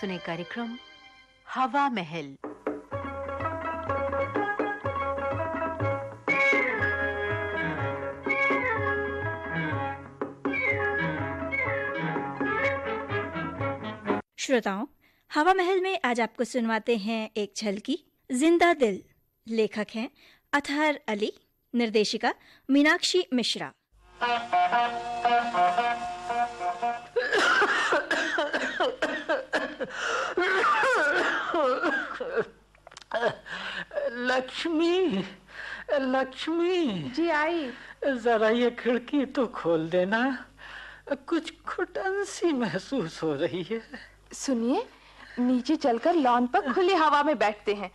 सुने कार्यक्रम, हवा महल। श्रोताओं, हवा महल में आज आपको सुनवाते हैं एक झलकी, ज़िंदा दिल। लेखक हैं अतहर अली, निर्देशिका मीनाक्षी मिश्रा। लक्ष्मी लक्ष्मी। जी आई। जरा ये खिड़की तो खोल देना। कुछ घुटन सी महसूस हो रही है। सुनिए नीचे चलकर लॉन पर खुली हवा में बैठते हैं।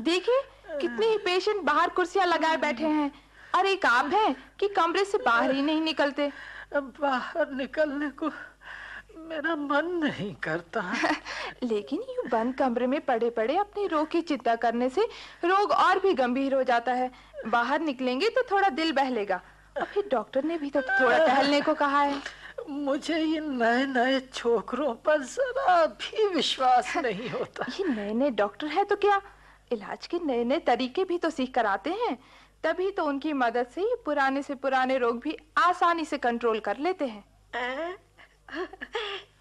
देखिए कितने ही पेशेंट बाहर कुर्सियाँ लगाए बैठे हैं। और एक आप हैं कि कमरे से बाहर ही नहीं निकलते। बाहर निकलने को मेरा मन नहीं करता। लेकिन यूँ बंद कमरे में पड़े पड़े अपने रोग की चिंता करने से रोग और भी गंभीर हो जाता है। बाहर निकलेंगे तो थोड़ा दिल बहलेगा। और फिर डॉक्टर ने भी तो थोड़ा टहलने को कहा है। मुझे ये नए नए छोकरों पर जरा भी विश्वास नहीं होता। ये नए नए डॉक्टर है तो क्या? इलाज के नए नए तरीके भी तो सीख कर आते हैं। तभी तो उनकी मदद से ही पुराने से पुराने रोग भी आसानी से कंट्रोल कर लेते हैं।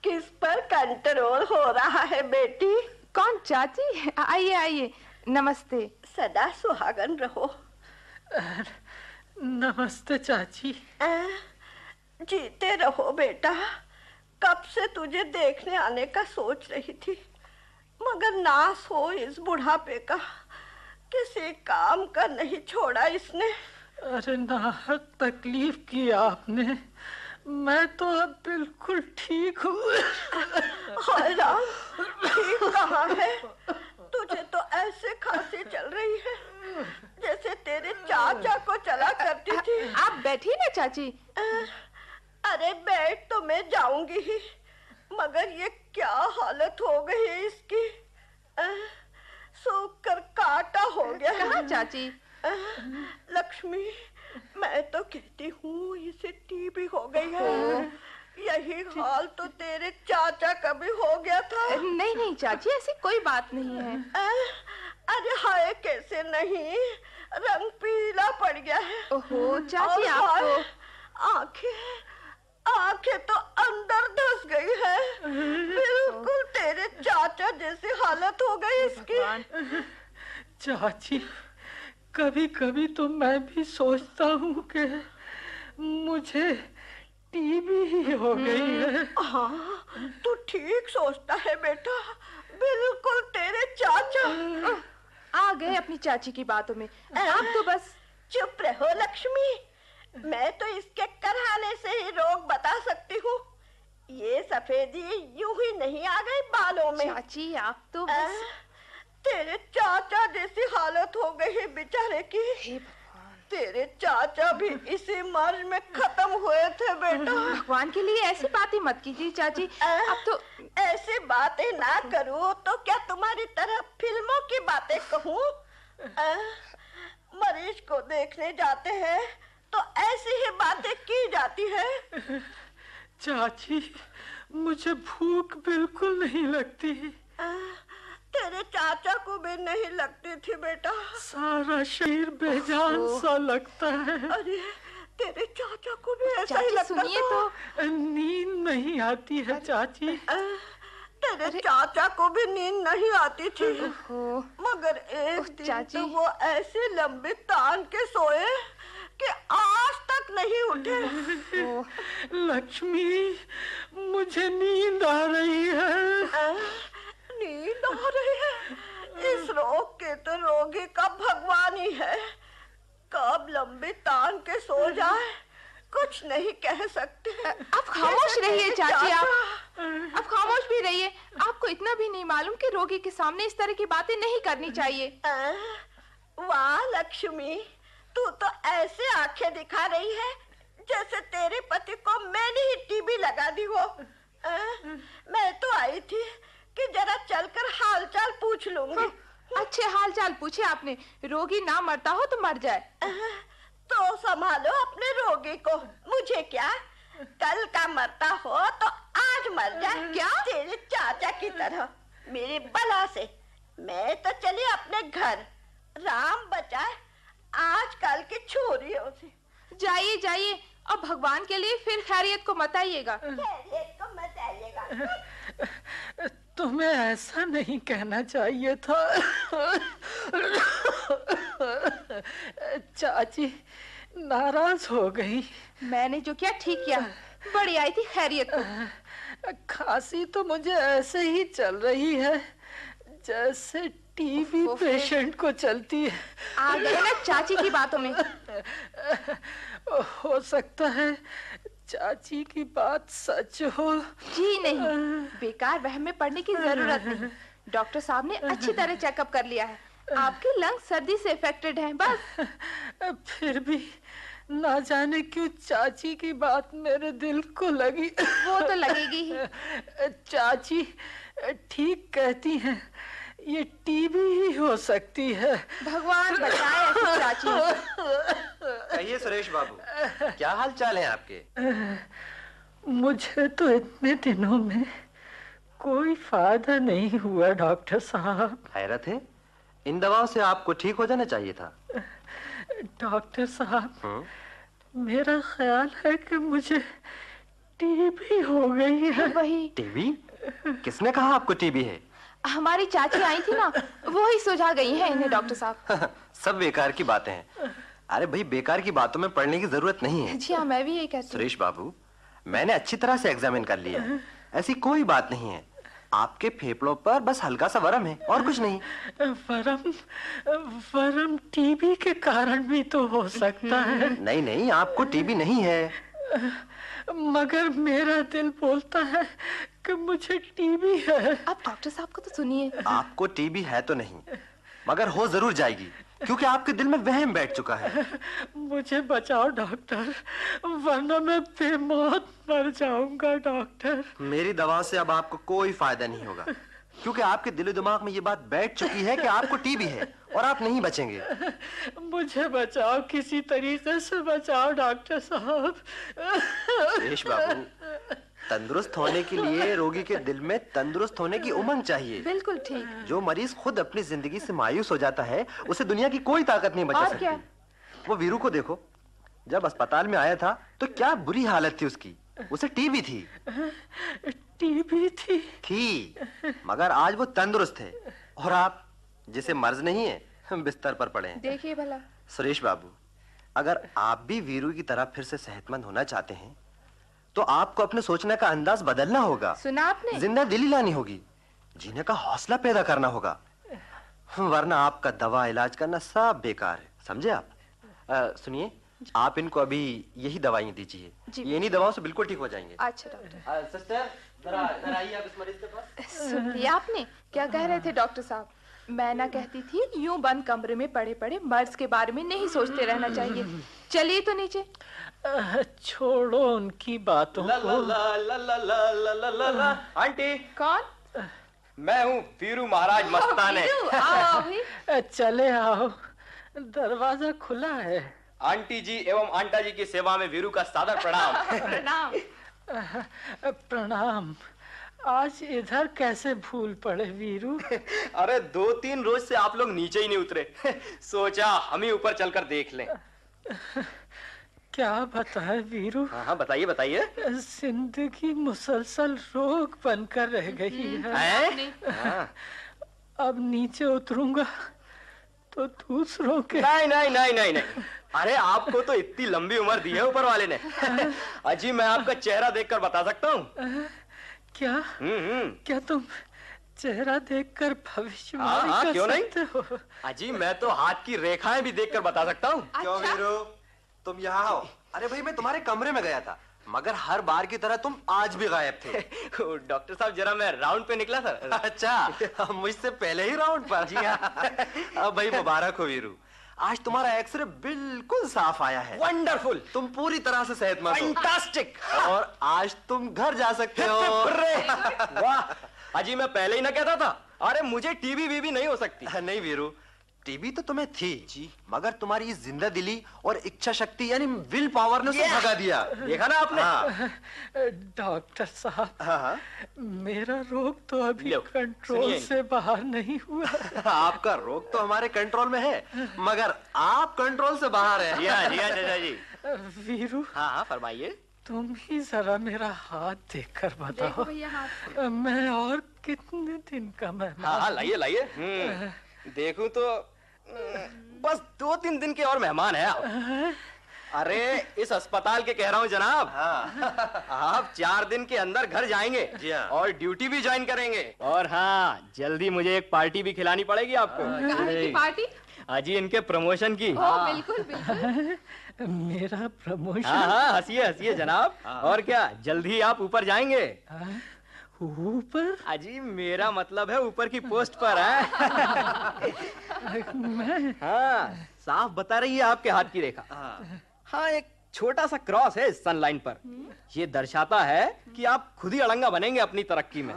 किस पर कंट्रोल हो रहा है बेटी? कौन चाची? आइए आइए। नमस्ते। सदा सुहागन रहो। नमस्ते चाची। आ, जीते रहो बेटा। कब से तुझे देखने आने का सोच रही थी। मगर नास हो इस बुढ़ापे का। किसी काम का नहीं छोड़ा इसने। अरे नाहक तकलीफ़ की आपने। मैं तो अब बिल्कुल ठीक हूँ। ठीक कहा है? तुझे तो ऐसे खांसी चल रही है जैसे तेरे चाचा को चला करती थी। आप बैठी ना चाची। अरे बैठ तो मैं जाऊँगी ही मगर ये क्या हालत हो गई है इसकी सूख कर काटा हो गया। कहा चाची? लक्ष्मी मैं तो कहती हूँ इसे टीबी हो गई है। यही हाल तो तेरे चाचा का भी हो गया था। नहीं नहीं चाची ऐसी कोई बात नहीं है। अरे हाय कैसे नहीं? रंग पीला पड़ गया है। ओहो चाची आप तो आँखें आँखें तो अंदर धस गई है। बिल्कुल तेरे चाचा जैसी हालत हो गई इसकी। चाची कभी कभी तो मैं भी सोचता हूँ कि मुझे टीबी ही हो गई है। हाँ तू ठीक सोचता है बेटा। बिल्कुल तेरे चाचा। आ गए अपनी चाची की बातों में। आप तो बस चुप रहो लक्ष्मी। मैं तो इसके कराने से ही रोग बता सकती हूँ। ये सफेदी यूँ ही नहीं आ गई बालों में। चाची आप तो बस... तेरे चाचा जैसी हालत हो गई है बेचारे की। तेरे चाचा भी इसी मर्ज में खत्म हुए थे बेटा। भगवान के लिए ऐसी बातें मत कीजिए चाची। अब तो ऐसी बातें ना करूँ तो क्या तुम्हारी तरह फ़िल्मों की बातें कहूँ? मरीज़ को देखने जाते हैं तो ऐसी ही बातें की जाती है। चाची मुझे भूख बिल्कुल नहीं लगती। आ, तेरे चाचा को भी नहीं लगती थी बेटा। सारा शरीर बेजान सा लगता है। अरे तेरे चाचा को भी ऐसा ही लगता सुनिए तो। नींद नहीं आती है चाची। तेरे चाचा को भी नींद नहीं आती थी। मगर एक दिन तो वो ऐसे लंबे तान के सोए कि आज तक नहीं उठे। लक्ष्मी मुझे नींद आ रही है। नींद आ रही है। इस रोग के तो रोगी का भगवान ही है। कब लंबी तान के सो जाए। कुछ नहीं कह सकते। अब खामोश रहिए चाची आप। अब खामोश भी रहिए। आपको इतना भी नहीं मालूम कि रोगी के सामने इस तरह की बातें नहीं करनी चाहिए। वाह लक्ष्मी। तू तो ऐसे आँखें दिखा रही है जैसे तेरे पति को मैंने ही टीबी लगा दी हो। आ, मैं तो आई थी कि जरा चलकर हालचाल पूछ लूँगी। अच्छे हालचाल पूछे आपने। रोगी ना मरता हो तो मर जाए। तो संभालो अपने रोगी को। मुझे क्या? कल का मरता हो तो आज आज मर जाए। क्या? तेरे चाचा की तरह। मेरी बला से। मैं तो चली अपने घर। राम बचाए आजकल की छोरियों से। जाइए जाइए। अब भगवान के लिए फिर खैरियत को मत आइएगा। खैरियत को मत आइएगा। तुम्हें ऐसा नहीं कहना चाहिए था। चाची नाराज़ हो गई। मैंने जो किया ठीक किया। बड़ी आई थी खैरियत खांसी तो मुझे ऐसे ही चल रही है जैसे टीबी फिर- पेशेंट को चलती है। आ गए ना चाची की बातों में। हो सकता है चाची की बात सच हो। जी नहीं बेकार वहम में पड़ने की ज़रूरत नहीं। डॉक्टर साहब ने अच्छी तरह चेकअप कर लिया है। आपके लंग सर्दी से इफेक्टेड हैं बस। फिर भी ना जाने क्यों चाची की बात मेरे दिल को लगी। वो तो लगेगी ही। चाची ठीक कहती हैं। ये टीबी ही हो सकती है। भगवान बचाए ऐसी चाची। कहिए सुरेश बाबू क्या हाल चाल है आपके? मुझे तो इतने दिनों में कोई फ़ायदा नहीं हुआ डॉक्टर साहब। हैरत है? इन दवाओं से आपको ठीक हो जाना चाहिए था। डॉक्टर साहब हम्म, मेरा ख्याल है कि मुझे टीबी हो गई है। वही। टीबी किसने कहा आपको टीबी है? हमारी चाची आई थी ना वो ही सुझा गई है इन्हें डॉक्टर साहब। सब बेकार की बातें हैं। अरे भाई बेकार की बातों में पढ़ने की ज़रूरत नहीं है। जी हाँ मैं भी यही कहती सुरेश बाबू मैंने अच्छी तरह से एग्जामिन कर लिया ऐसी कोई बात नहीं है। आपके फेफड़ों पर बस हल्का सा वरम है और कुछ नहीं। वरम वरम टीबी के कारण भी तो हो सकता है। नहीं नहीं आपको टीबी नहीं है। मगर मेरा दिल बोलता है कि मुझे टीबी है। आप डॉक्टर साहब को तो सुनिए। आपको टीबी है तो नहीं मगर हो ज़रूर जाएगी क्योंकि आपके दिल में वहम बैठ चुका है। मुझे बचाओ डॉक्टर वरना मैं बेमौत मर जाऊँगा डॉक्टर मेरी दवा से अब आपको कोई फ़ायदा नहीं होगा। क्योंकि आपके दिलो दिमाग में ये बात बैठ चुकी है कि आपको टीबी है और आप नहीं बचेंगे। मुझे बचाओ किसी तरीके से बचाओ डॉक्टर साहब। सुरेश बाबू तंदुरुस्त होने के लिए रोगी के दिल में तंदुरुस्त होने की उमंग चाहिए। बिल्कुल ठीक। जो मरीज़ खुद अपनी ज़िंदगी से मायूस हो जाता है उसे दुनिया की कोई ताकत नहीं बचा क्या? सकती। वो वीरू को देखो जब अस्पताल में आया था तो क्या बुरी हालत थी उसकी। उसे टीबी थी। टीबी थी थी मगर आज वो तंदुरुस्त है। और आप जिसे मर्ज नहीं है बिस्तर पर पड़े हैं। देखिए भला। सुरेश बाबू अगर आप भी वीरू की तरह फिर से सेहतमंद होना चाहते हैं तो आपको अपने सोचने का अंदाज बदलना होगा। सुना आपने? ज़िंदा दिली लानी होगी जीने का हौसला पैदा करना होगा। वरना आपका दवा इलाज करना सब बेकार है। समझे आप? सुनिए आप इनको अभी यही दवाइयाँ दीजिए। इन्हीं दवाओं से बिल्कुल ठीक हो जाएँगे। अच्छा डॉक्टर। सिस्टर आपने क्या कह रहे थे डॉक्टर साहब? मैं ना कहती थी यूँ बंद कमरे में पड़े पड़े मर्ज के बारे में नहीं सोचते रहना चाहिए। चलिए तो नीचे। छोड़ो उनकी बातों को। आंटी कौन? मैं हूँ पीरू महाराज मस्ताने। चले आओ। दरवाज़ा खुला है। आंटी जी एवं आंटा जी की सेवा में वीरू का सादर प्रणाम। प्रणाम। प्रणाम। आज इधर कैसे भूल पड़े वीरू? अरे दो तीन रोज से आप लोग नीचे ही नहीं उतरे। सोचा हम ही ऊपर चलकर देख लें। क्या बताए वीरू? हाँ हाँ बताइए बताइए। ज़िंदगी मुसलसल रोग बनकर रह गई है। हैं? हाँ। अब नीचे उतरूँगा। तो दूसरों के नहीं नहीं नहीं नहीं नहीं। अरे आपको तो इतनी लंबी उम्र दी है ऊपर वाले ने। अजी मैं आपका चेहरा देखकर बता सकता हूँ? क्या? हम्म हम्म। क्या तुम चेहरा देखकर हाँ, भविष्यवाणी हाँ, क्यों नहीं? हो? अजी मैं तो हाथ की रेखाएँ भी देखकर बता सकता हूँ। क्यों वीरू? तुम यहाँ आओ। अरे भाई मैं तुम्हारे कमरे में गया था। मगर हर बार की तरह तुम आज भी गायब थे। डॉक्टर साहब जरा मैं राउंड पे निकला था। अच्छा मुझसे पहले ही राउंड पर। जी हाँ। अब भाई मुबारक हो वीरू। आज तुम्हारा एक्सरे बिल्कुल साफ़ आया है। वंडरफुल तुम पूरी तरह से सेहतमंद हो। फैंटास्टिक और आज तुम घर जा सकते हो। वाह। अजी मैं पहले ही ना कहता था अरे मुझे टीबी वीबी नहीं हो सकती। नहीं वीरू। टीबी तो तुम्हें थी जी। मगर तुम्हारी इस ज़िंदा दिली और इच्छा शक्ति यानी विल पावर ने उसे भगा दिया। देखा ना आपने? हाँ। डॉक्टर साहब हाँ हाँ। मेरा रोग तो अभी कंट्रोल से बाहर नहीं हुआ। आपका रोग तो हमारे कंट्रोल में है मगर आप कंट्रोल से बाहर है। जी हाँ जी हाँ जी वीरू हाँ हाँ फरमाइए। तुम ही जरा मेरा हाथ देखकर बताओ। मैं और कितने दिन का हाँ मेहमान हाँ लाइए लाइए। हम्म, देखूँ तो बस दो तीन दिन के और मेहमान है आप। अरे इस अस्पताल के कह रहा हूँ जनाब। हाँ। आप चार दिन के अंदर घर जाएँगे जी हाँ। और ड्यूटी भी ज्वाइन करेंगे। और हाँ जल्दी मुझे एक पार्टी भी खिलानी पड़ेगी आपको। की पार्टी? अजी इनके प्रमोशन की। ओ बिल्कुल बिल्कुल। मेरा हाँ प्रमोशन? हाँ हंसिए हंसिए जनाब। और क्या जल्दी आप ऊपर जाएँगे। हाँ, ऊपर? अजी मेरा मतलब है ऊपर की पोस्ट पर है। मैं? हाँ साफ़ बता रही है आपके हाथ की रेखा। हाँ। एक छोटा सा क्रॉस है सन लाइन पर। ये दर्शाता है कि आप खुद ही अड़ंगा बनेंगे अपनी तरक्की में।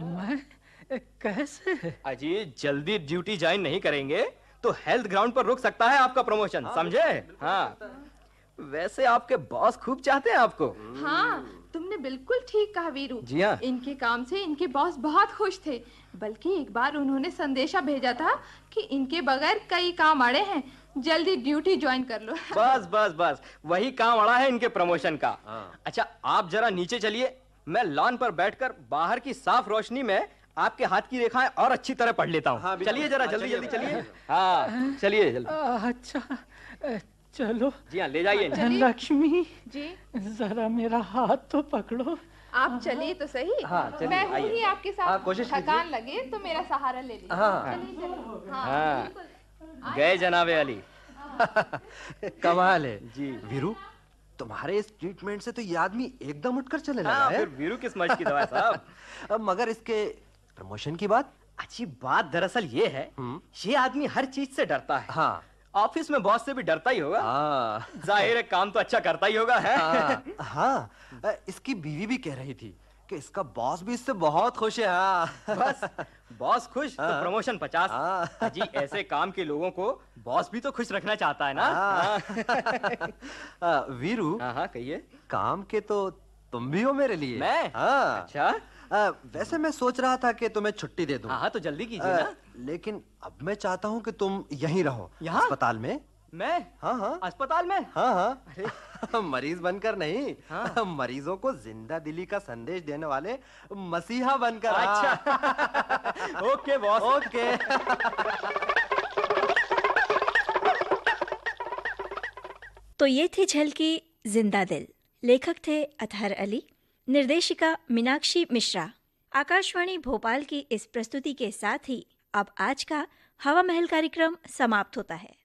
मैं? कैसे? अजी जल्दी ड्यूटी ज्वाइन नहीं करेंगे तो हेल्थ ग्राउंड पर रुक सकता है आपका प्रमोशन समझे? हाँ। वैसे आपके बॉस खूब चाहते हैं आपको। हाँ तुमने बिल्कुल ठीक कहा वीरू। जी हाँ। इनके काम से इनके बॉस बहुत खुश थे बल्कि एक बार उन्होंने संदेशा भेजा था कि इनके बगैर कई काम अड़े हैं। जल्दी ड्यूटी ज्वाइन कर लो। बस बस बस। वही काम अड़ा है इनके प्रमोशन का। अच्छा आप जरा नीचे चलिए। मैं लॉन पर बैठकर बाहर की साफ़ रोशनी में आपके हाथ की रेखाएँ और अच्छी तरह पढ़ लेता हूँ। हाँ, चलिए जरा हाँ, जल्दी जल्दी चलिए। हाँ चलिए जल्दी। अच्छा। चलो। जी हाँ ले जाइए। लक्ष्मी जी। जरा मेरा हाथ तो पकड़ो। आप चलिए तो सही। हाँ, मैं हूँ ही आपके हाँ, साथ कोशिश थकान लगे तो मेरा सहारा ले लीजिए। हाँ। हाँ, हाँ। गए जनाबे अली। कमाल है। जी। वीरू तुम्हारे इस ट्रीटमेंट से तो ये आदमी एकदम उठकर चलने लगा हाँ है। फिर वीरू किस मर्ज की दवा साहब? अब मगर इसके प्रमोशन की बात? अच्छी बात दरअसल ये है हम्म। ये आदमी हर चीज़ से डरता है। हाँ। ऑफ़िस में बॉस से भी डरता ही होगा। हाँ। ज़ाहिर है काम तो अच्छा करता ही होगा है? हाँ, हाँ इसकी बीवी भी कह रही थी कि इसका बॉस भी इससे बहुत खुश है हाँ। बस बॉस खुश तो हाँ। प्रमोशन पचास। हाँ। जी ऐसे काम के लोगों को बॉस भी तो खुश रखना चाहता है ना? हाँ। वीरू हाँ कहिए। काम के तो तुम भी हो मेरे लिए। मैं? हाँ। अच्छा। अ, वैसे मैं सोच रहा था कि तुम्हें छुट्टी दे दूँ। हाँ तो जल्दी कीजिए ना। लेकिन अब मैं चाहता हूँ कि तुम यहीं रहो। यहाँ? अस्पताल में? मैं? हाँ हाँ। अस्पताल में? हाँ हाँ। मरीज़ बनकर नहीं। हाँ। मरीजों को ज़िंदा दिली का संदेश देने वाले मसीहा बनकर। हाँ। अच्छा। Okay boss. ओके। तो ये थी झलकी ज़िंदा दिल। लेखक थे अतहर अली निर्देशिका मीनाक्षी मिश्रा। आकाशवाणी भोपाल की इस प्रस्तुति के साथ ही अब आज का हवा महल कार्यक्रम समाप्त होता है।